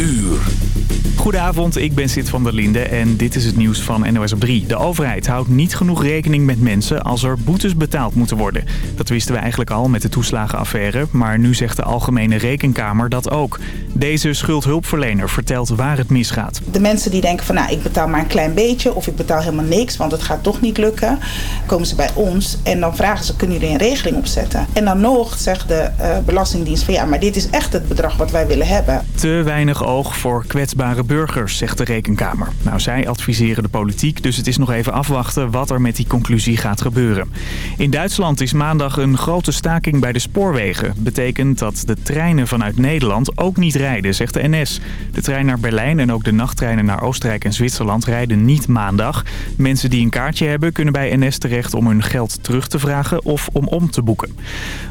uur. Goedenavond, ik ben Sid van der Linde en dit is het nieuws van NOS op 3. De overheid houdt niet genoeg rekening met mensen als er boetes betaald moeten worden. Dat wisten we eigenlijk al met de toeslagenaffaire, maar nu zegt de Algemene Rekenkamer dat ook. Deze schuldhulpverlener vertelt waar het misgaat. De mensen die denken van nou ik betaal maar een klein beetje of ik betaal helemaal niks, want het gaat toch niet lukken. Komen ze bij ons en dan vragen ze kunnen jullie een regeling opzetten. En dan nog zegt de uh, Belastingdienst van ja maar dit is echt het bedrag wat wij willen hebben. Te weinig oog voor kwetsbare burgers, zegt de Rekenkamer. Nou, zij adviseren de politiek, dus het is nog even afwachten wat er met die conclusie gaat gebeuren. In Duitsland is maandag een grote staking bij de spoorwegen. Betekent dat de treinen vanuit Nederland ook niet rijden, zegt de NS. De trein naar Berlijn en ook de nachttreinen naar Oostenrijk en Zwitserland rijden niet maandag. Mensen die een kaartje hebben kunnen bij NS terecht om hun geld terug te vragen of om om te boeken.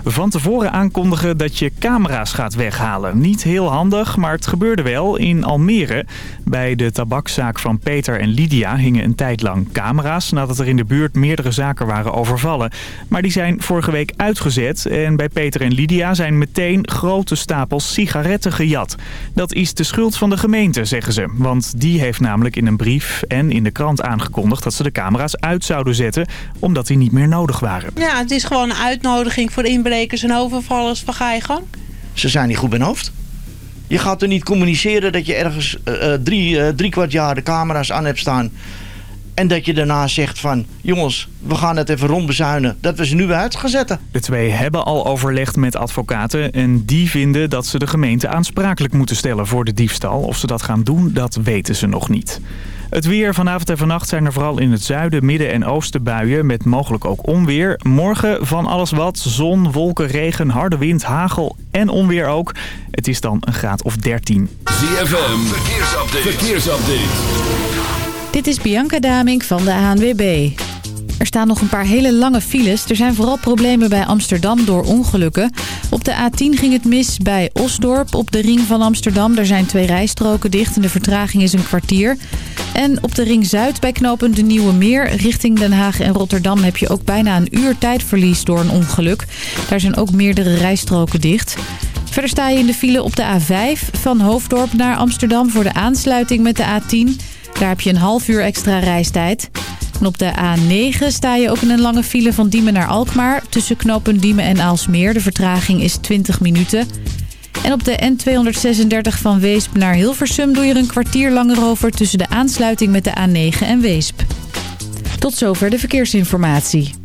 Van tevoren aankondigen dat je camera's gaat weghalen. Niet heel handig, maar het gebeurde wel in Almere. Bij de tabakzaak van Peter en Lydia hingen een tijd lang camera's... nadat er in de buurt meerdere zaken waren overvallen. Maar die zijn vorige week uitgezet en bij Peter en Lydia zijn meteen grote stapels sigaretten gejat. Dat is de schuld van de gemeente, zeggen ze. Want die heeft namelijk in een brief en in de krant aangekondigd dat ze de camera's uit zouden zetten... omdat die niet meer nodig waren. Ja, het is gewoon een uitnodiging voor inbrekers en overvallers van ga je gang. Ze zijn niet goed bij hoofd. Je gaat er niet communiceren dat je ergens uh, drie, uh, drie kwart jaar de camera's aan hebt staan. En dat je daarna zegt van, jongens, we gaan het even rondbezuinen. Dat we ze nu uit gaan zetten. De twee hebben al overlegd met advocaten. En die vinden dat ze de gemeente aansprakelijk moeten stellen voor de diefstal. Of ze dat gaan doen, dat weten ze nog niet. Het weer vanavond en vannacht zijn er vooral in het zuiden, midden en oosten buien met mogelijk ook onweer. Morgen van alles wat, zon, wolken, regen, harde wind, hagel en onweer ook. Het is dan een graad of 13. ZFM, verkeersupdate. verkeersupdate. Dit is Bianca Damink van de ANWB. Er staan nog een paar hele lange files. Er zijn vooral problemen bij Amsterdam door ongelukken. Op de A10 ging het mis bij Osdorp op de ring van Amsterdam. Er zijn twee rijstroken dicht en de vertraging is een kwartier. En op de ring Zuid bij knooppunt de Nieuwe Meer richting Den Haag en Rotterdam... heb je ook bijna een uur tijdverlies door een ongeluk. Daar zijn ook meerdere rijstroken dicht. Verder sta je in de file op de A5 van Hoofddorp naar Amsterdam... voor de aansluiting met de A10. Daar heb je een half uur extra reistijd. En op de A9 sta je ook in een lange file van Diemen naar Alkmaar... tussen knooppunt Diemen en Aalsmeer. De vertraging is 20 minuten... En op de N236 van Weesp naar Hilversum doe je een kwartier langer over tussen de aansluiting met de A9 en Weesp. Tot zover de verkeersinformatie.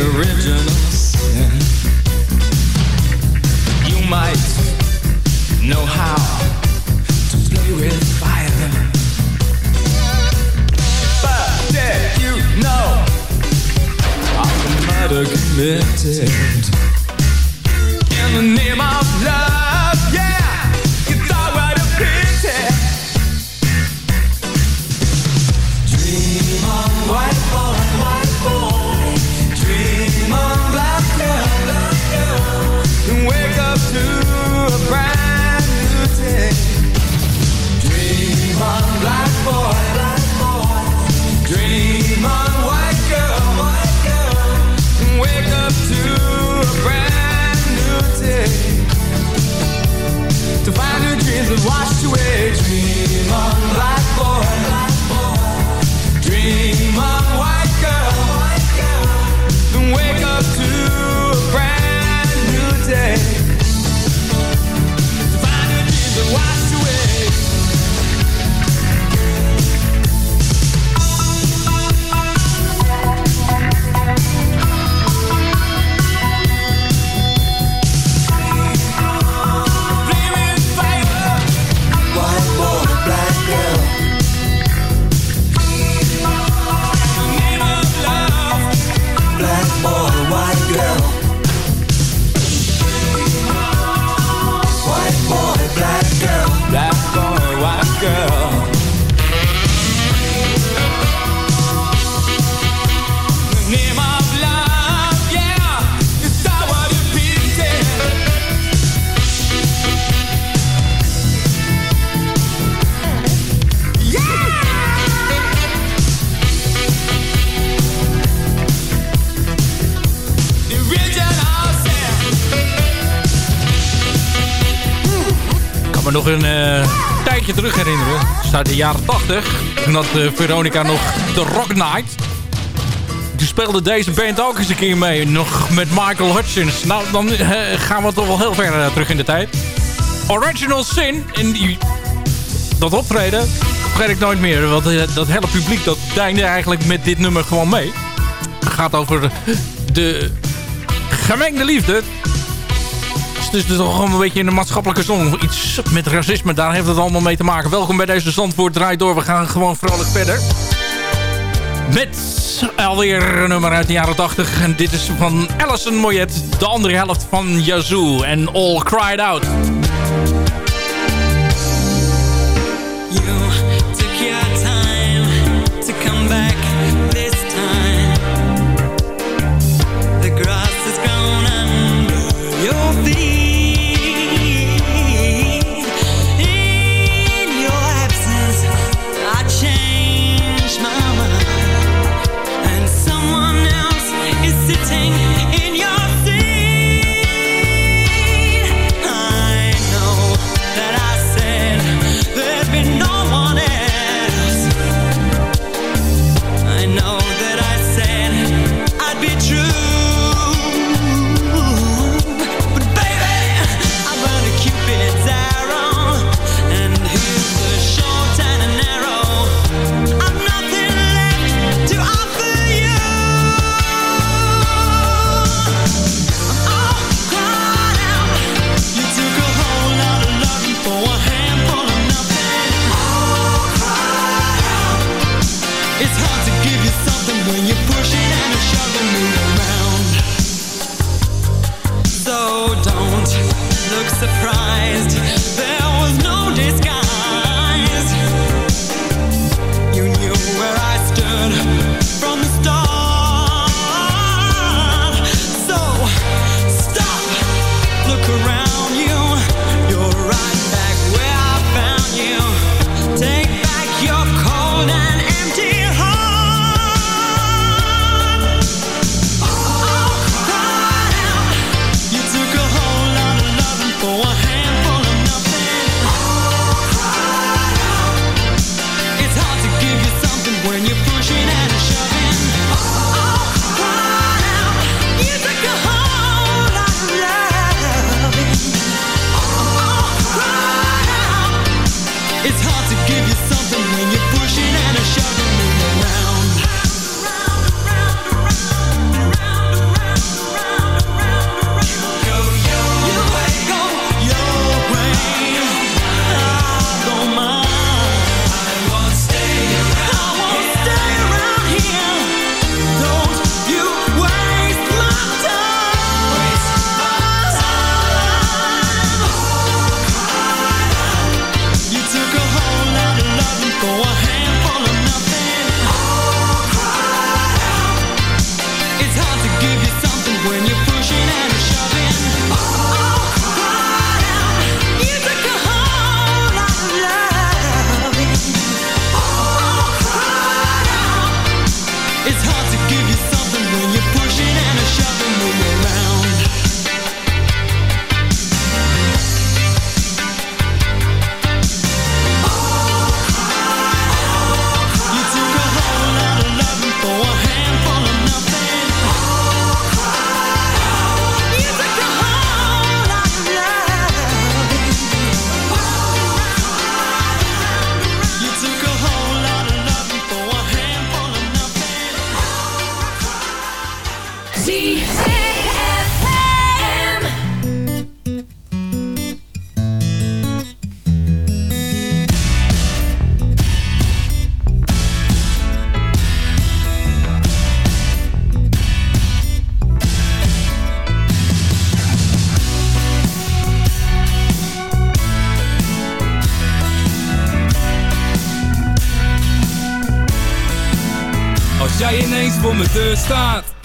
original sin. You might know how to play with fire. But did you know the murder committed Watch. Nog een eh, tijdje terug herinneren. Het uit de jaren 80. Toen had eh, Veronica nog de Rock Night. Toen speelde deze band ook eens een keer mee. Nog met Michael Hutchins. Nou, dan eh, gaan we toch wel heel ver terug in de tijd. Original Sin. En die, dat optreden vergeet ik nooit meer. Want dat hele publiek dat deinde eigenlijk met dit nummer gewoon mee. Het gaat over de gemengde liefde dus toch een beetje in de maatschappelijke zon. Iets met racisme, daar heeft het allemaal mee te maken. Welkom bij deze Zandvoort Draait Door. We gaan gewoon vrolijk verder. Met alweer een nummer uit de jaren 80. En dit is van Alison Moyet. De andere helft van Yazoo en All Cried Out.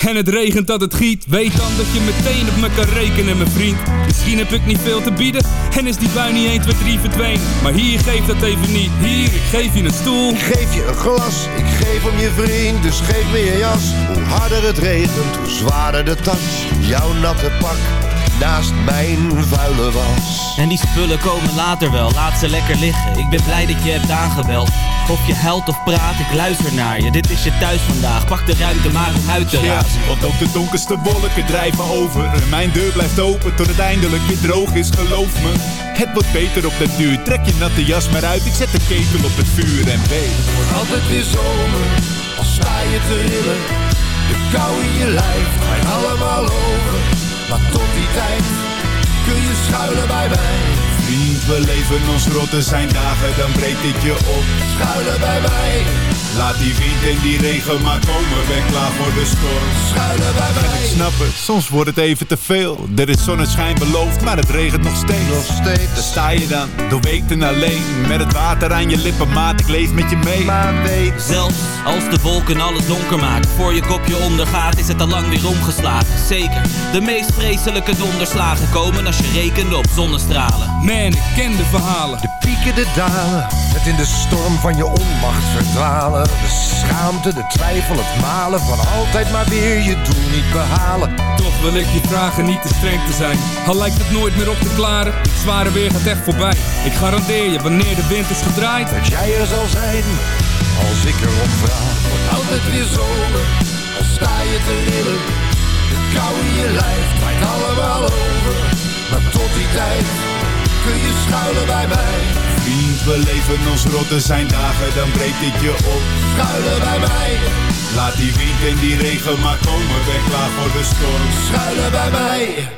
En het regent dat het giet. Weet dan dat je meteen op me kan rekenen mijn vriend. Misschien heb ik niet veel te bieden. En is die bui niet 1, 2, 3 verdwenen. Maar hier geef dat even niet. Hier, ik geef je een stoel. Ik geef je een glas, ik geef om je vriend, dus geef me je jas. Hoe harder het regent, hoe zwaarder de tas. Jouw natte pak, naast mijn vuile was. En die spullen komen later wel, laat ze lekker liggen. Ik ben blij dat je hebt aangebeld. Of je huilt of praat, ik luister naar je. Dit is je thuis vandaag, pak de ruimte maar om uit te Ja, razen. want ook de donkerste wolken drijven over. En mijn deur blijft open tot het eindelijk weer droog is, geloof me. Het wordt beter op den duur. Trek je natte jas maar uit, ik zet de ketel op het vuur en weet. Altijd weer zomer, al sta je te rillen. De kou in je lijf, schuilen bij mij. Vriend, we leven ons rot, er zijn dagen, dan breek ik je op. Schuilen bij mij, Laat die wind en die regen maar komen, ben klaar voor de storm. schuilen bij mij. Ik snap het, soms wordt het even te veel. Er is zonneschijn beloofd, maar het regent nog steeds. Nog steeds. Daar sta je dan, doorweekt alleen. Met het water aan je lippen, maat, ik leef met je mee. Maar weet, Zelfs als de wolken alles donker maken Voor je kopje ondergaat is het al lang weer omgeslagen Zeker, de meest vreselijke donderslagen komen als je rekende op zonnestralen Man, ik ken de verhalen de pieken, de dalen. Het in de storm van je onmacht verdwalen. De schaamte, de twijfel, het malen van altijd maar weer je doel niet behalen. Toch wil ik je vragen niet te streng te zijn Al lijkt het nooit meer op te klaren Het zware weer gaat echt voorbij Ik garandeer je, wanneer de wind is gedraaid Dat jij er zal zijn, als ik erom vraag. Wordt altijd weer zomer, al sta je te rillen. De kou in je lijf draait allemaal over. Maar tot die tijd kun je schuilen bij mij. We leven ons rot, er zijn dagen, dan breek ik je op. Schuilen bij mij, Laat die wind en die regen maar komen, ben klaar voor de storm. schuilen bij mij.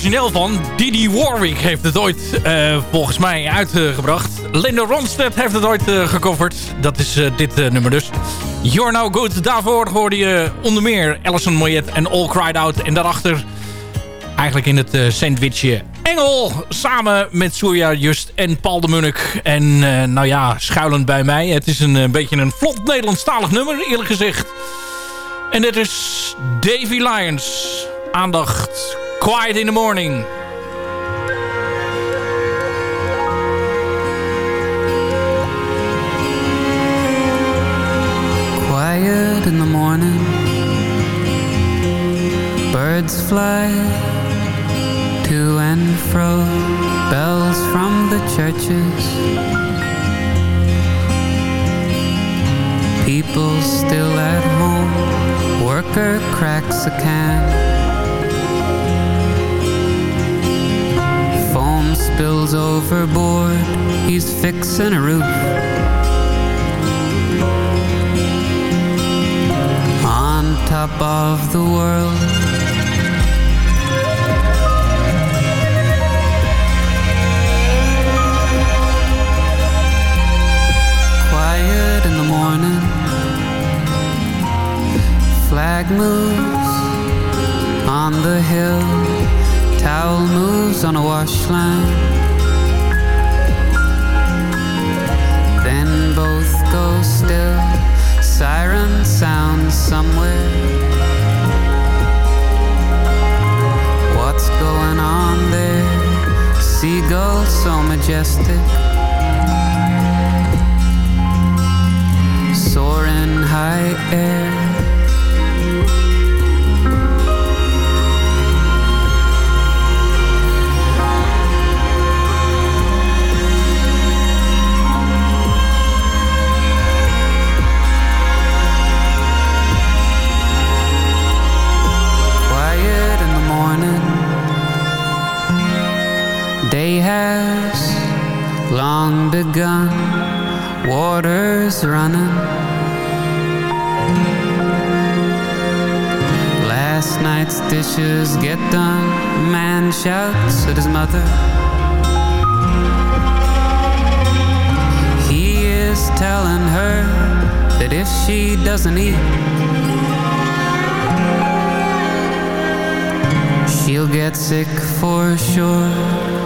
Origineel van. Didi Warwick heeft het ooit eh, volgens mij uitgebracht. Linda Ronstadt heeft het ooit uh, gecoverd. Dat is uh, dit nummer dus. You're Now Good. Daarvoor hoorde je onder meer Alison Moyet en All Cried Out. En daarachter eigenlijk in het sandwichje Engel. Samen met Surya Just en Paul de Munnik. En nou ja, schuilend bij mij. Het is een, beetje een vlot Nederlandstalig nummer eerlijk gezegd. En dit is Davy Lyons. Aandacht. Quiet in the morning. Quiet in the morning. Birds fly to and fro. Bells from the churches. People still at home. Worker cracks a can. Spills overboard. He's fixing a roof. On top of the world. Quiet in the morning. Flag moves on the hill. Towel moves on a wash still Siren sounds somewhere. What's going on there? Seagull so majestic. Soaring high air long begun. Water's running. Last night's dishes get done. Man shouts at his mother. He is telling her That if she doesn't eat She'll get sick for sure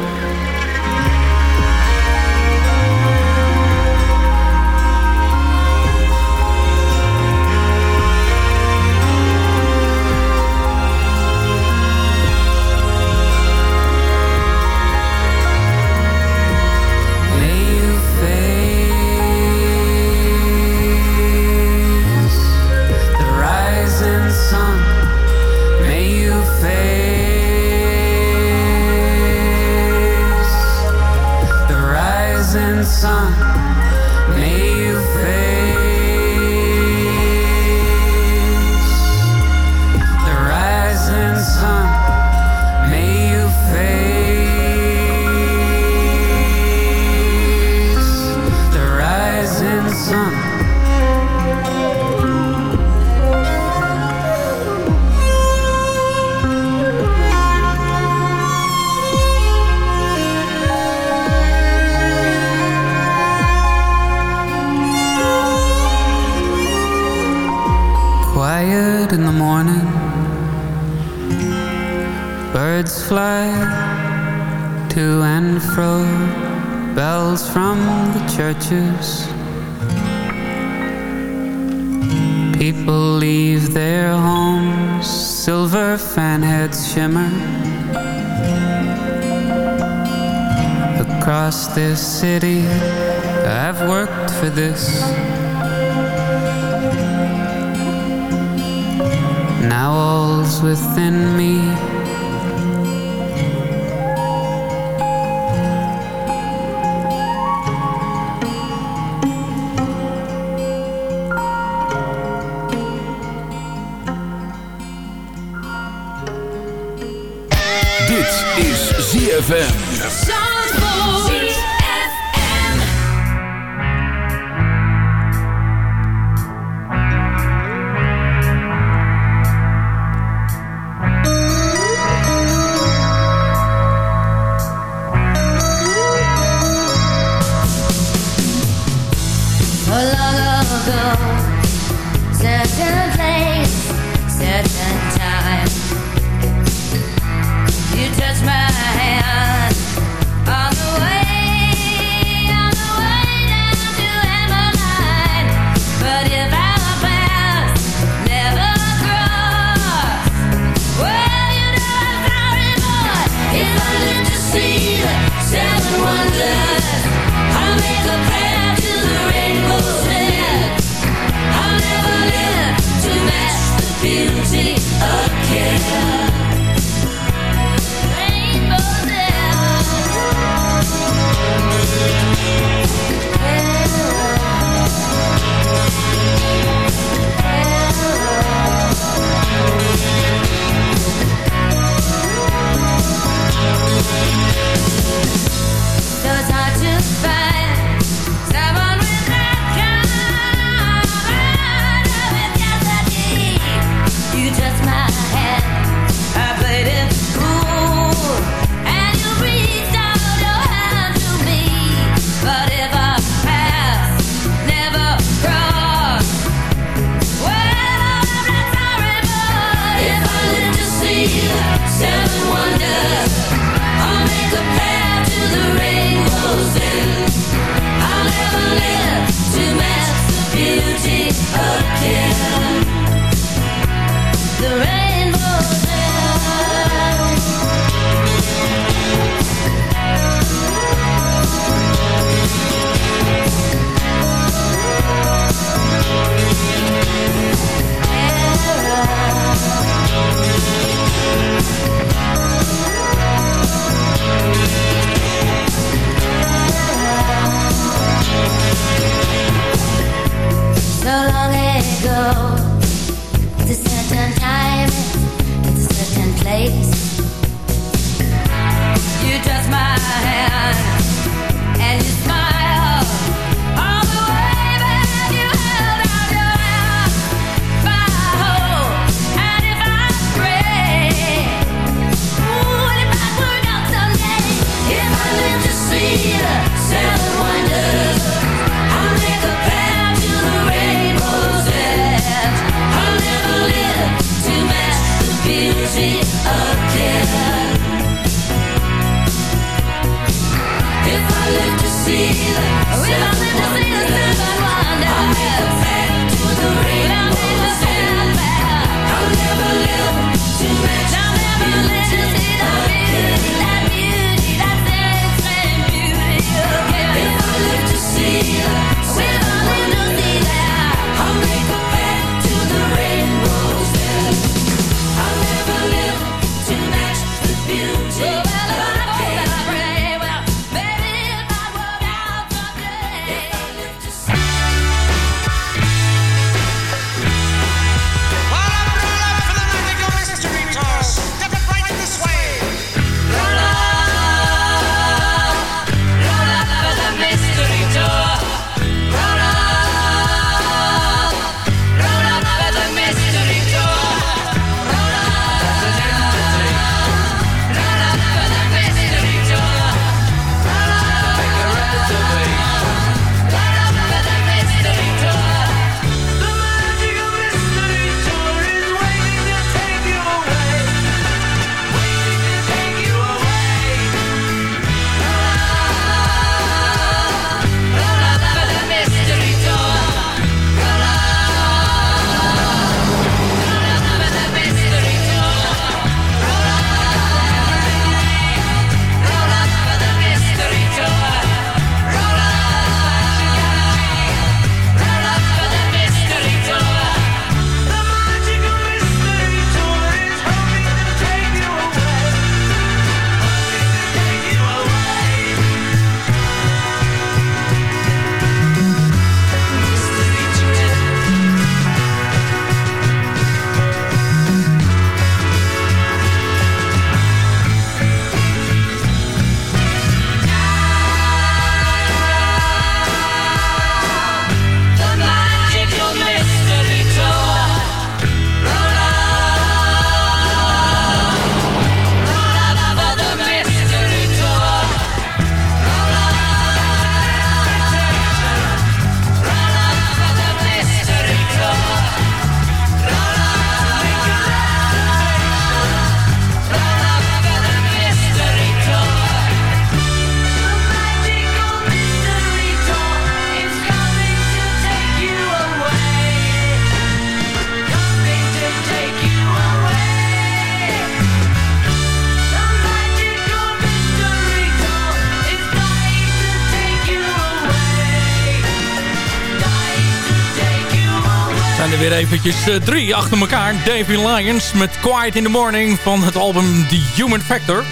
er weer eventjes eh, drie achter elkaar. Davy Lyons met Quiet in the Morning van het album The Human Factor.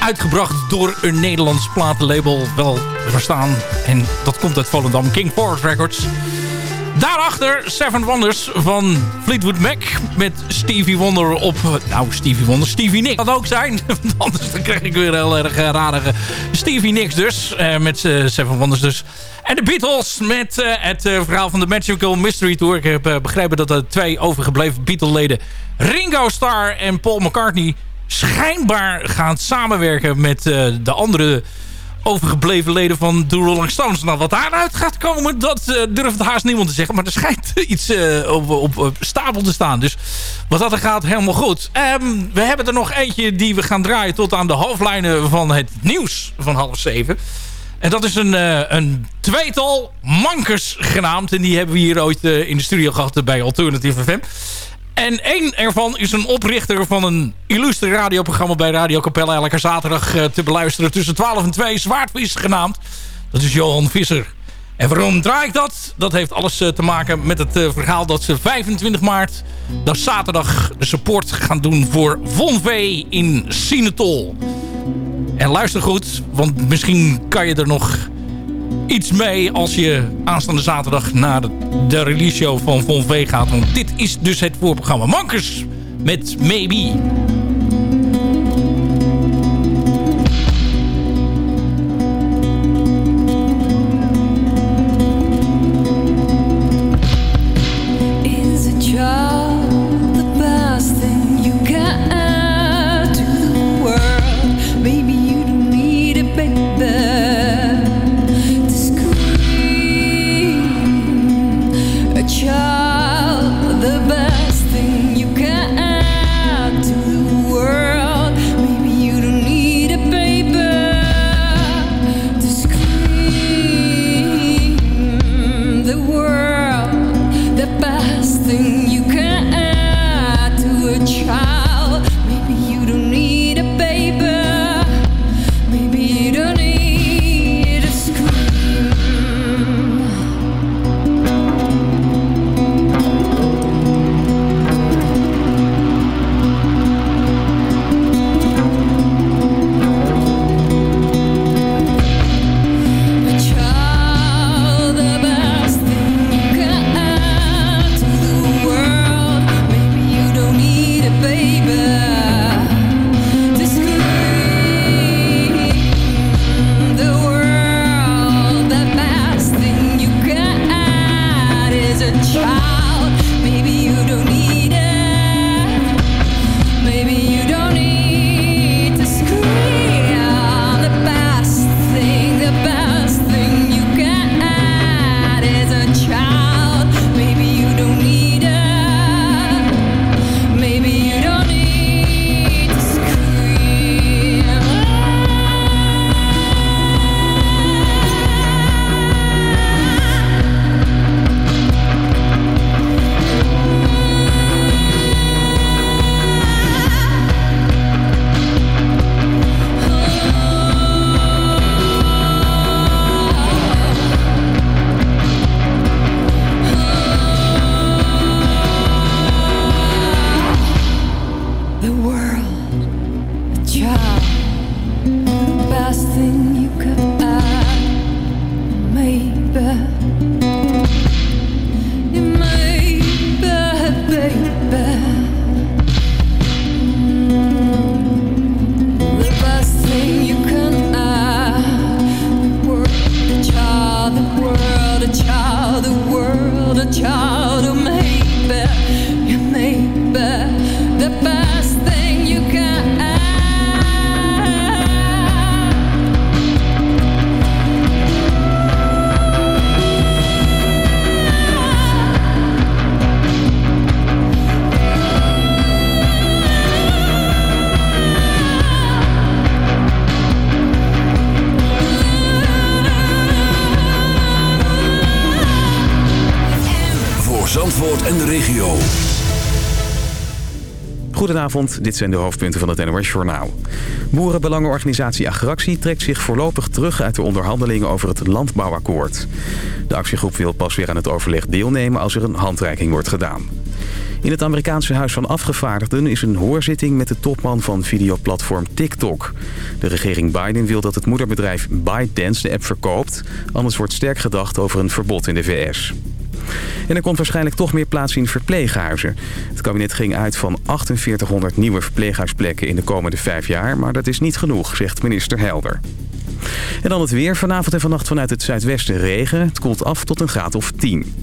Uitgebracht door een Nederlands platenlabel, wel verstaan. En dat komt uit Volendam, King Forest Records. Daarachter Seven Wonders van Fleetwood Mac met Stevie Wonder op... Nou, Stevie Wonder, Stevie Nicks kan ook zijn. Anders dan krijg ik weer heel erg uh, rarige Stevie Nicks dus. eh, met eh, Seven Wonders dus. En de Beatles met eh, het eh, verhaal van de Magical Mystery Tour. Ik heb eh, begrepen dat de twee overgebleven Beatle-leden... Ringo Starr en Paul McCartney... schijnbaar gaan samenwerken met eh, de andere overgebleven leden van de Rolling Stones. Nou, wat daaruit gaat komen, dat eh, durft haast niemand te zeggen. Maar er schijnt iets eh, op, op, stapel te staan. Dus wat dat er gaat, helemaal goed. Ehm, we hebben er nog eentje die we gaan draaien tot aan de hoofdlijnen van het nieuws van half zeven. En dat is een, eh, een tweetal mankers genaamd. En die hebben we hier ooit in de studio gehad bij Alternative FM. En één ervan is een oprichter van een illustre radioprogramma bij Radio Capella. Elke zaterdag eh, te beluisteren tussen 12 en 2. Zwaardvis genaamd. Dat is Johan Visser. En waarom draai ik dat? Dat heeft alles eh, te maken met het eh, verhaal dat ze 25 maart... dat is zaterdag de support gaan doen voor Von V in Sinetol. En luister goed, want misschien kan je er nog iets mee als je aanstaande zaterdag naar de, release show van Von V gaat. Want dit is dus het voorprogramma. Mankers met Maybe. Goedenavond, dit zijn de hoofdpunten van het NOS Journaal. Boerenbelangenorganisatie Agractie trekt zich voorlopig terug uit de onderhandelingen over het landbouwakkoord. De actiegroep wil pas weer aan het overleg deelnemen als er een handreiking wordt gedaan. In het Amerikaanse Huis van Afgevaardigden is een hoorzitting met de topman van videoplatform TikTok. De regering Biden wil dat het moederbedrijf ByteDance de app verkoopt. Anders wordt sterk gedacht over een verbod in de VS. En er komt waarschijnlijk toch meer plaats in verpleeghuizen. Het kabinet ging uit van 4800 nieuwe verpleeghuisplekken in de komende vijf jaar... maar dat is niet genoeg, zegt minister Helder. En dan het weer. Vanavond en vannacht vanuit het zuidwesten regen. Het koelt af tot een graad of 10.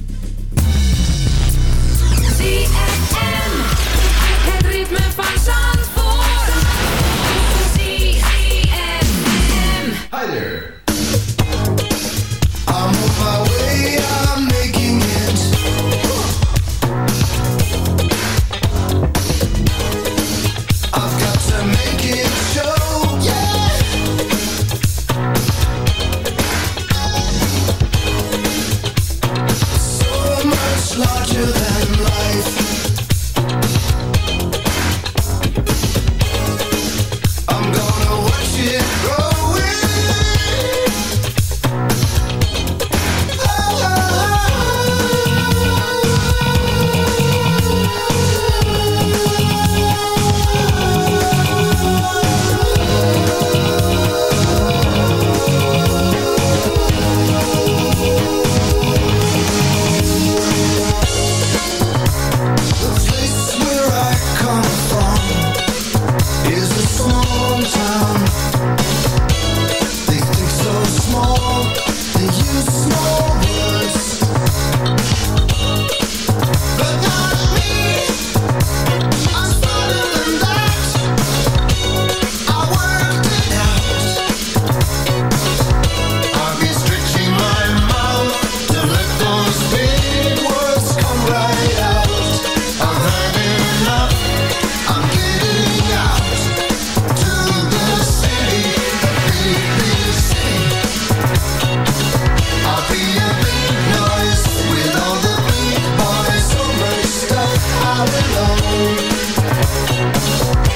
Yeah.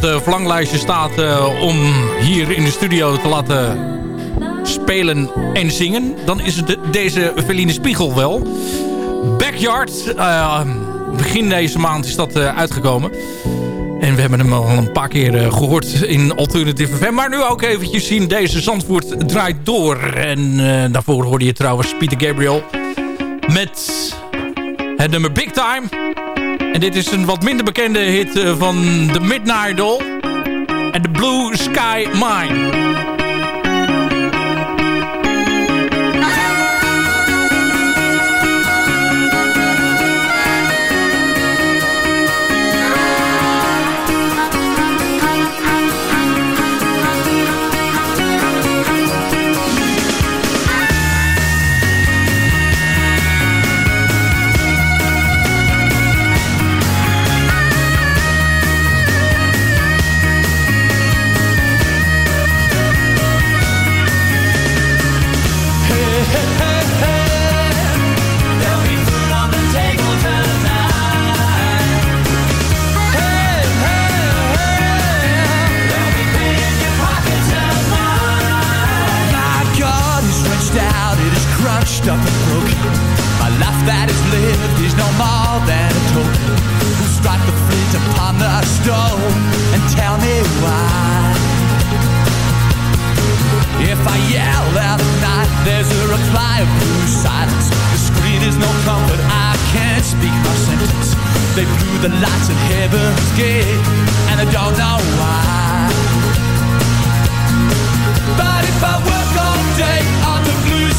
Het eh, verlanglijstje staat eh, om hier in de studio te laten spelen en zingen... dan is het de- deze Feline Spiegel wel. Backyard. eh, begin deze maand is dat uitgekomen. En we hebben hem al een paar keer eh, gehoord in Alternative FM. Maar nu ook eventjes zien. Deze Zandvoort draait door. En daarvoor hoorde je trouwens Peter Gabriel. Met het nummer Big Time. En dit is een wat minder bekende hit eh, van The Midnight Doll. En The Blue Sky Mine. Up and broken. My life that is lived is no more than a token. Who strike the flint upon the stone and tell me why? If I yell out at night, there's a reply of blue silence. The screen is no comfort, I can't speak my sentence. They blew the lights at heaven's gate, and I don't know why. But if I work all day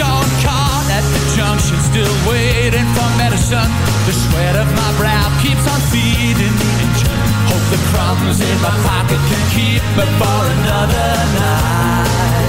I'm caught at the junction, still waiting for medicine. The sweat of my brow keeps on feeding the engine. Hope the crumbs in my pocket can keep me for another night.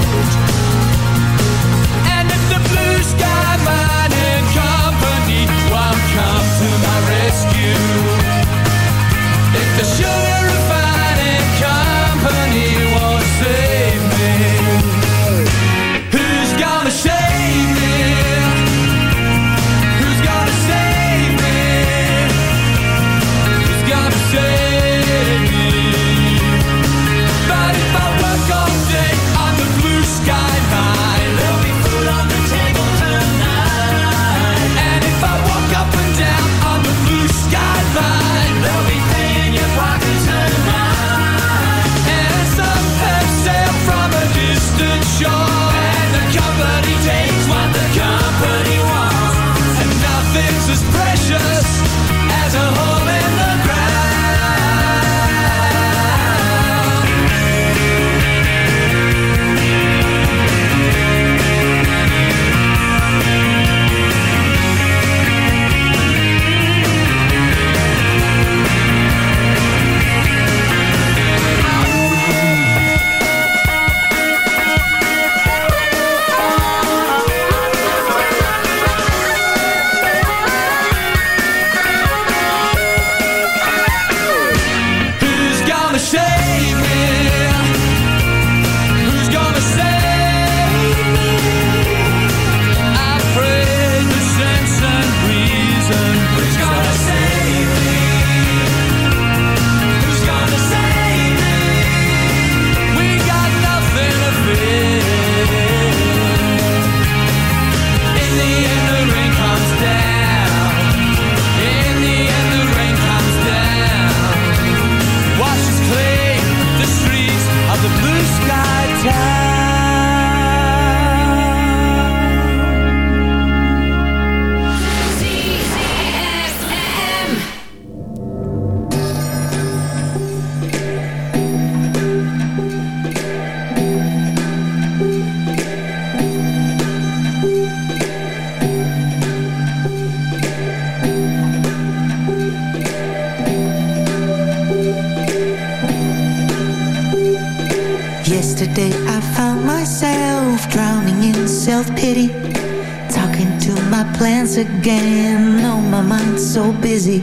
Again. Oh, my mind's so busy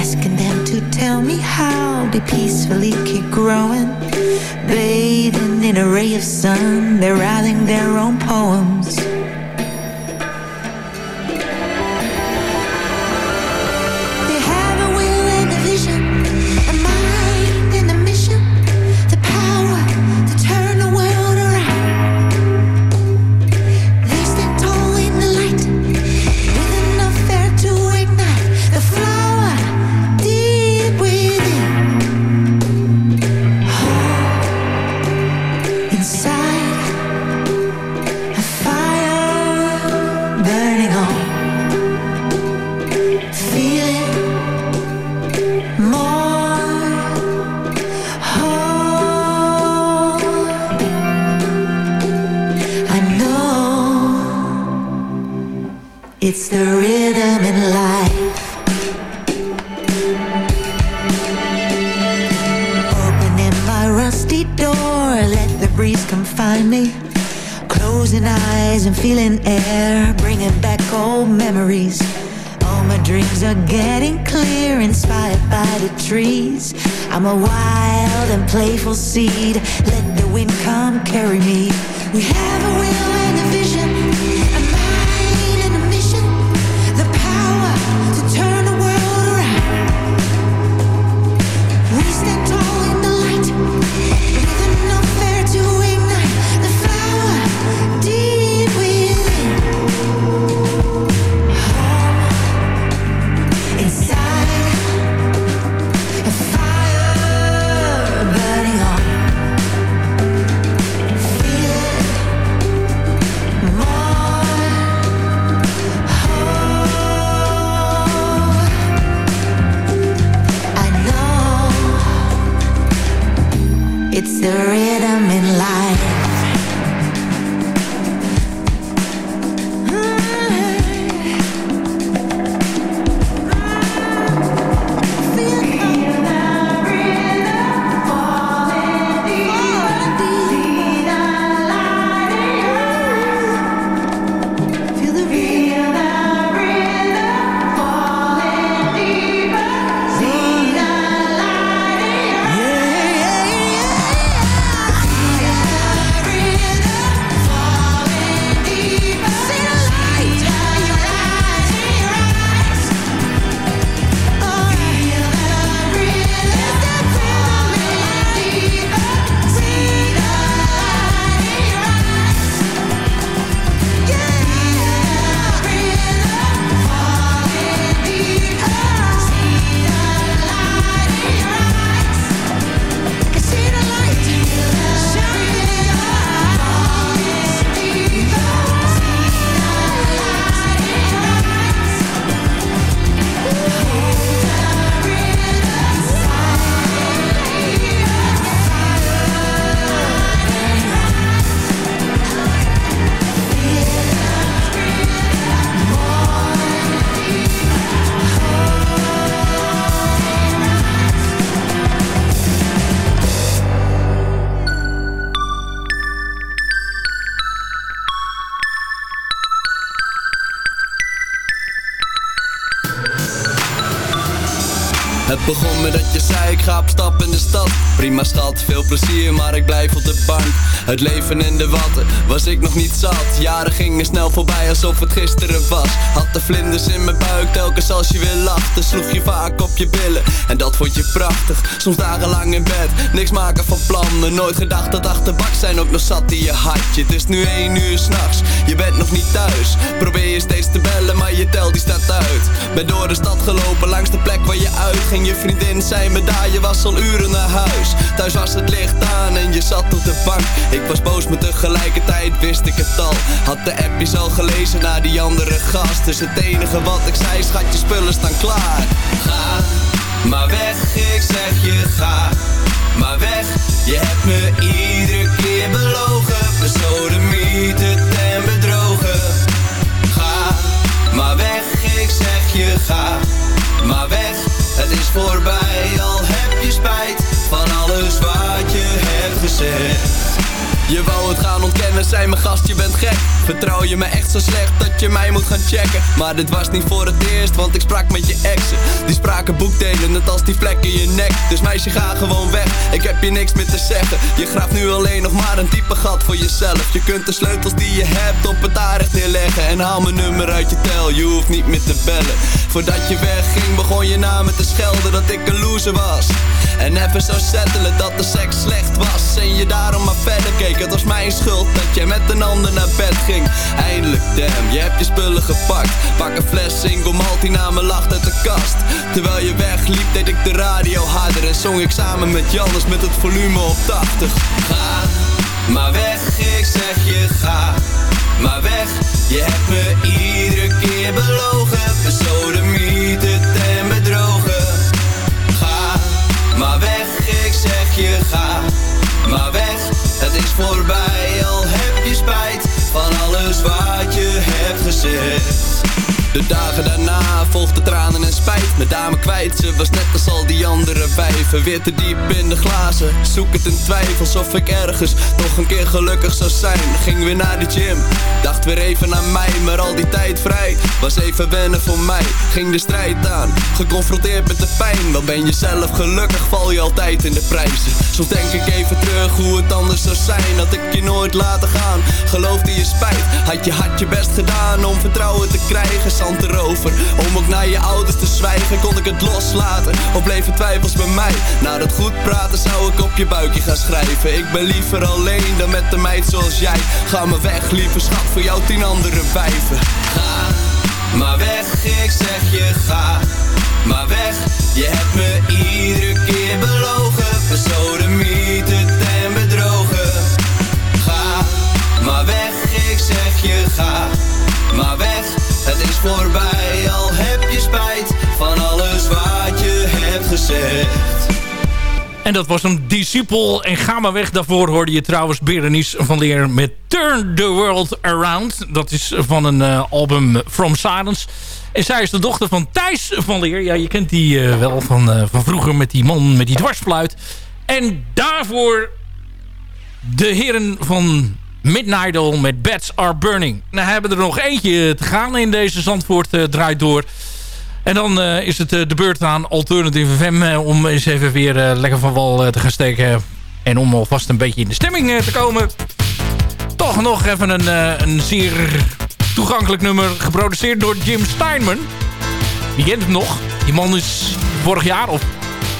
Asking them to tell me how they peacefully keep growing. Bathing in a ray of sun They're writing their own poems it's the rhythm in life. Opening my rusty door, let the breeze come find me. Closing eyes and feeling air, bringing back old memories. All my dreams are getting clear, inspired by the trees. I'm a wild and playful seed. Let the wind come carry me. We have a will and a vision, veel plezier maar ik blijf op de bank Het leven in de watten was ik nog niet zat. Jaren gingen snel voorbij alsof het gisteren was. Had de vlinders in mijn buik telkens als je weer lachte. Sloeg je vaak op je billen en dat vond je prachtig. Soms dagenlang in bed, niks maken van plannen. Nooit gedacht dat achterbak zijn ook nog zat in je hartje. Het is nu één uur s'nachts, je bent nog niet thuis. Probeer je steeds te bellen maar je tel die staat uit. Ben door de stad gelopen langs de plek waar je uitging. Je vriendin zei me daar, je was al uren naar huis. Thuis was het licht aan en je zat op de bank Ik was boos maar tegelijkertijd wist ik het al. Had de appjes al gelezen naar die andere gast. Dus het enige wat ik zei, schat je spullen staan klaar. Ga maar weg, ik zeg je wou zei mijn gast, je bent gek. Vertrouw je me echt zo slecht dat je mij moet gaan checken? Maar dit was niet voor het eerst, want ik sprak met je exen. Die spraken boekdelen, net als die vlek in je nek. Dus meisje, ga gewoon weg, ik heb je niks meer te zeggen. Je graaft nu alleen nog maar een diepe gat voor jezelf. Je kunt de sleutels die je hebt op het aardig neerleggen. En haal mijn nummer uit je tel, je hoeft niet meer te bellen. Voordat je wegging, begon je na me te schelden dat ik een loser was. En even zo settelen dat de seks slecht was. En je daarom maar verder keek. Het was mijn schuld jij met een ander naar bed ging. Eindelijk, damn, je hebt je spullen gepakt. Pak een fles single naar me lacht uit de kast. Terwijl je wegliep deed ik de radio harder En zong ik samen met Jannes met het volume op 80 Ga, maar weg, ik zeg je ga Maar weg, je hebt me iedere keer belogen Besodemieterd en bedrogen. Ga, maar weg, ik zeg je ga Maar weg. Het is voorbij, alles wat je hebt gezegd. De dagen daarna volgden tranen en spijt. Met dame kwijt, ze was net als al die andere wijven. Weer te diep in de glazen Zoek het in twijfels of ik ergens Nog een keer gelukkig zou zijn. Ging weer naar de gym Dacht weer even aan mij Maar al die tijd vrij. Was even wennen voor mij Ging de strijd aan. Geconfronteerd met de pijn Dan ben je zelf gelukkig? Val je altijd in de prijzen? Soms denk ik even terug hoe het anders zou zijn. Had ik je nooit laten gaan Geloofde je spijt. Had je hard je best gedaan om vertrouwen te krijgen erover Om ook naar je ouders te zwijgen Kon ik het loslaten. Of bleven twijfels bij mij? Na dat goed praten zou ik op je buikje gaan schrijven. Ik ben liever alleen dan met een meid zoals jij. Ga me weg lieve schat voor jou tien andere wijven. Ga maar weg ik zeg je ga Maar weg. Je hebt me iedere keer belogen. Besodemieterd en bedrogen. Ga maar weg ik zeg je ga voorbij, al heb je spijt van alles wat je hebt gezegd. En dat was een discipel. En ga maar weg. Daarvoor hoorde je trouwens Berenice van Leer met Turn the World Around. Dat is van een uh, album From Silence. En zij is de dochter van Thijs van Leer. Ja, je kent die uh, wel van, uh, van vroeger met die man met die dwarsfluit. En daarvoor de heren van Midnight met Bats Are Burning. Nou hebben er nog eentje te gaan in deze Zandvoort uh, draait door. En dan uh, is het de beurt aan Alternative FM om eens even weer lekker van wal te gaan steken. En om alvast een beetje in de stemming te komen. Toch nog even een, een zeer toegankelijk nummer geproduceerd door Jim Steinman. Wie kent hem nog? Die man is vorig jaar of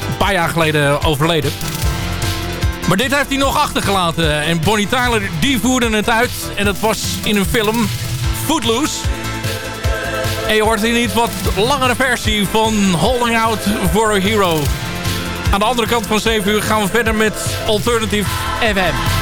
een paar jaar geleden overleden. Maar dit heeft hij nog achtergelaten. En Bonnie Tyler, die voerde het uit. En dat was in een film Footloose. En je hoort hier niet wat langere versie van Holding Out for a Hero. Aan de andere kant van 7 uur gaan we verder met Alternative FM.